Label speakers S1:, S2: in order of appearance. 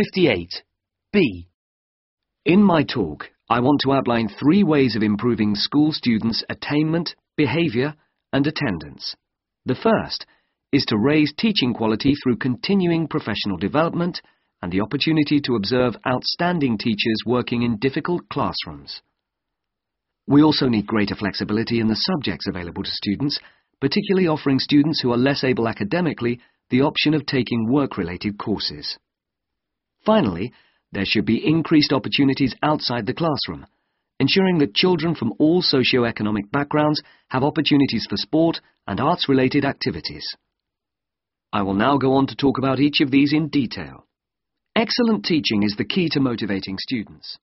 S1: 58. B.
S2: In my talk, I want to outline three ways of improving school students' attainment, behaviour and attendance. The first is to raise teaching quality through continuing professional development and the opportunity to observe outstanding teachers working in difficult classrooms. We also need greater flexibility in the subjects available to students, particularly offering students who are less able academically the option of taking work-related courses. Finally, there should be increased opportunities outside the classroom, ensuring that children from all socio-economic backgrounds have opportunities for sport and arts-related activities. I will now go on to talk about each of these in detail. Excellent teaching is the key to motivating students.